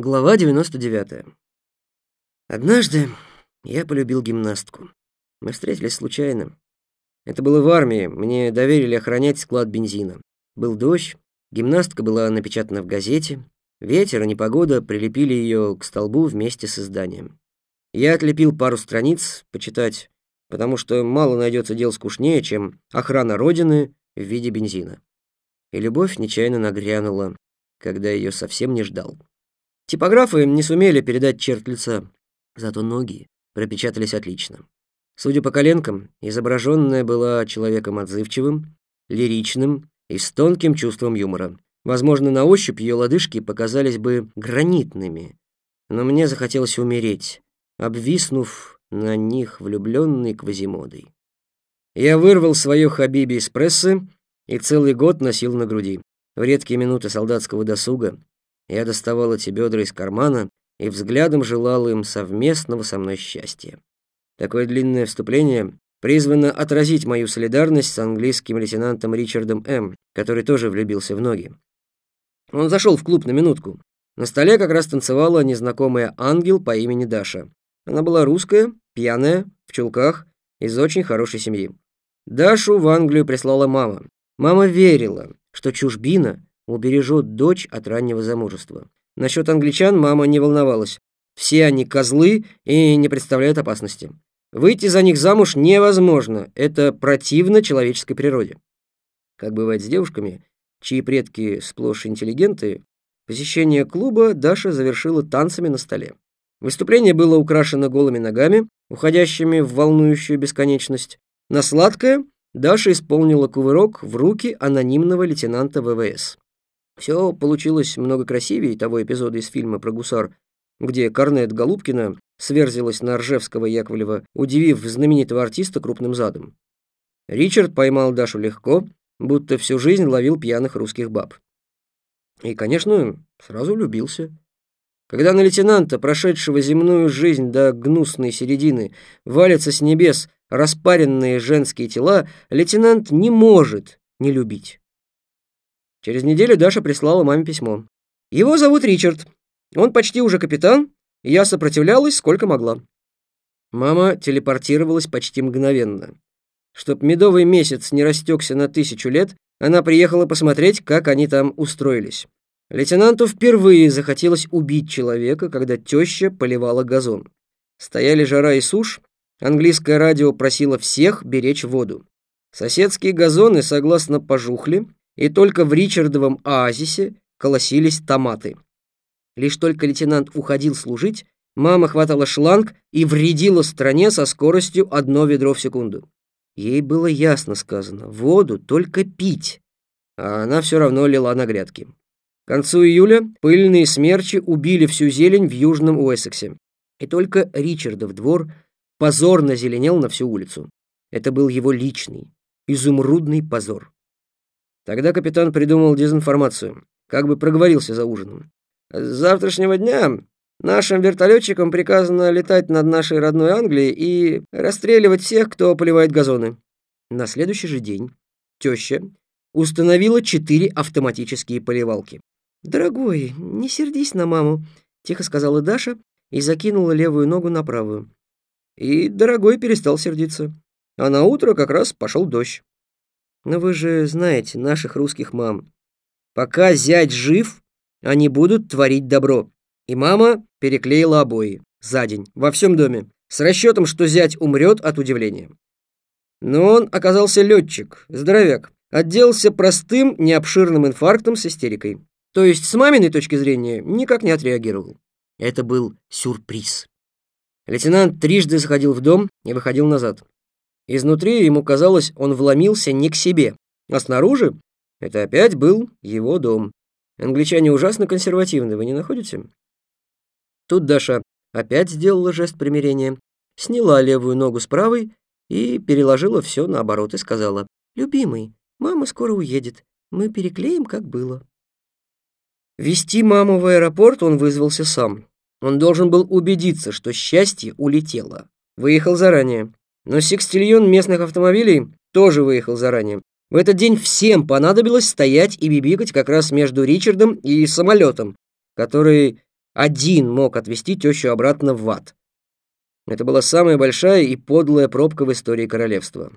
Глава 99. Однажды я полюбил гимнастку. Мы встретились случайно. Это было в армии, мне доверили охранять склад бензина. Был дождь, гимнастка была напечатана в газете, ветер и непогода прилепили ее к столбу вместе с изданием. Я отлепил пару страниц почитать, потому что мало найдется дел скучнее, чем охрана Родины в виде бензина. И любовь нечаянно нагрянула, когда ее совсем не ждал. Типографы не сумели передать черт лица, зато ноги пропечатались отлично. Судя по коленкам, изображенная была человеком отзывчивым, лиричным и с тонким чувством юмора. Возможно, на ощупь ее лодыжки показались бы гранитными, но мне захотелось умереть, обвиснув на них влюбленной квазимодой. Я вырвал свое хабиби из прессы и целый год носил на груди. В редкие минуты солдатского досуга я доставал эти бедра из кармана и взглядом желал им совместного со мной счастья. Такое длинное вступление призвано отразить мою солидарность с английским лейтенантом Ричардом М., который тоже влюбился в ноги. Он зашел в клуб на минутку. На столе как раз танцевала незнакомая ангел по имени Даша. Она была русская, пьяная, в чулках, из очень хорошей семьи. Дашу в Англию прислала мама. Мама верила, что чужбина убережет дочь от раннего замужества. Насчет англичан мама не волновалась. Все они козлы и не представляют опасности. Выйти за них замуж невозможно, это противно человеческой природе. Как бывает с девушками, чьи предки сплошь интеллигенты, посещение клуба Даша завершила танцами на столе. Выступление было украшено голыми ногами, уходящими в волнующую бесконечность. На сладкое Даша исполнила кувырок в руки анонимного лейтенанта ВВС. Все получилось много красивее того эпизода из фильма про гусар, где Корнет Голубкина сверзилась на Ржевского Яковлева, удивив знаменитого артиста крупным задом. Ричард поймал Дашу легко, будто всю жизнь ловил пьяных русских баб. И, конечно, сразу влюбился. Когда на лейтенанта, прошедшего земную жизнь до гнусной середины, валятся с небес распаренные женские тела, лейтенант не может не любить. Через неделю Даша прислала маме письмо. Его зовут Ричард. Он почти уже капитан, и я сопротивлялась сколько могла. Мама телепортировалась почти мгновенно. Чтоб медовый месяц не растекся на тысячу лет, она приехала посмотреть, как они там устроились. Лейтенанту впервые захотелось убить человека, когда теща поливала газон. Стояли жара и сушь, английское радио просило всех беречь воду. Соседские газоны, согласно пожухли, и только в Ричардовом оазисе колосились томаты. Лишь только лейтенант уходил служить, мама хватала шланг и вредила стране со скоростью одно ведро в секунду. Ей было ясно сказано, воду только пить, а она все равно лила на грядки. К концу июля пыльные смерчи убили всю зелень в южном Уэссексе, и только Ричардов двор позорно зеленел на всю улицу. Это был его личный, изумрудный позор. Тогда капитан придумал дезинформацию, как бы проговорился за ужином. С завтрашнего дня нашим вертолетчикам приказано летать над нашей родной Англией и расстреливать всех, кто поливает газоны. На следующий же день теща установила четыре автоматические поливалки. «Дорогой, не сердись на маму», — тихо сказала Даша и закинула левую ногу на правую. И дорогой перестал сердиться. А на утро как раз пошел дождь. Но вы же знаете наших русских мам. Пока зять жив, они будут творить добро. И мама переклеила обои за день во всем доме с расчетом, что зять умрет от удивления. Но он оказался летчик, здоровяк, отделался простым, необширным инфарктом с истерикой. То есть с маминой точки зрения никак не отреагировал. Это был сюрприз. Лейтенант трижды заходил в дом и выходил назад. Изнутри ему казалось, он вломился не к себе, а снаружи это опять был его дом. Англичане ужасно консервативны, вы не находите? Тут Даша опять сделала жест примирения, сняла левую ногу с правой и переложила все наоборот и сказала, «Любимый, мама скоро уедет, мы переклеим, как было». Вести маму в аэропорт он вызвался сам. Он должен был убедиться, что счастье улетело. Выехал заранее. Но секстильон местных автомобилей тоже выехал заранее. В этот день всем понадобилось стоять и бибикать как раз между Ричардом и самолетом, который один мог отвезти тещу обратно в ад. Это была самая большая и подлая пробка в истории королевства.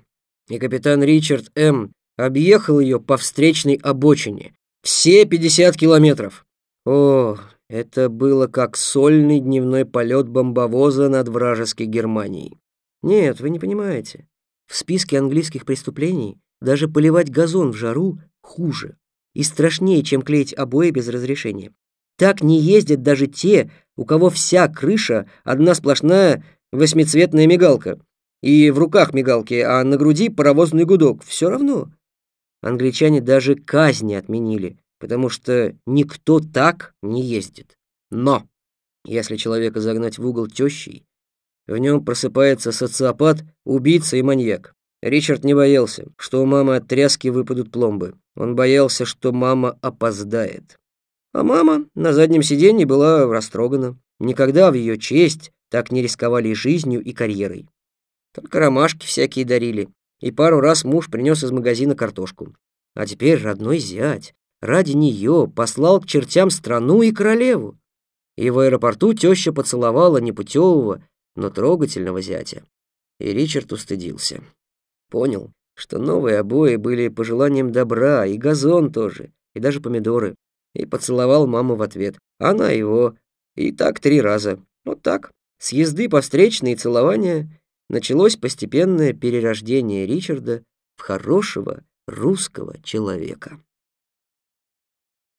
И капитан Ричард М. объехал ее по встречной обочине. Все 50 километров. О, это было как сольный дневной полет бомбовоза над вражеской Германией. Нет, вы не понимаете. В списке английских преступлений даже поливать газон в жару хуже и страшнее, чем клеить обои без разрешения. Так не ездят даже те, у кого вся крыша одна сплошная восьмицветная мигалка. И в руках мигалки, а на груди паровозный гудок. Все равно. Англичане даже казни отменили, потому что никто так не ездит. Но если человека загнать в угол тещей, в нем просыпается социопат, убийца и маньяк. Ричард не боялся, что у мамы от тряски выпадут пломбы. Он боялся, что мама опоздает. А мама на заднем сиденье была растрогана. Никогда в ее честь так не рисковали жизнью и карьерой. Только ромашки всякие дарили, и пару раз муж принес из магазина картошку. А теперь родной зять ради нее послал к чертям страну и королеву. И в аэропорту теща поцеловала непутевого, но трогательного зятя. И Ричард устыдился. Понял, что новые обои были пожеланием добра, и газон тоже, и даже помидоры. И поцеловал маму в ответ. Она его. И так три раза. Вот так. С езды по встречной и целования началось постепенное перерождение Ричарда в хорошего русского человека.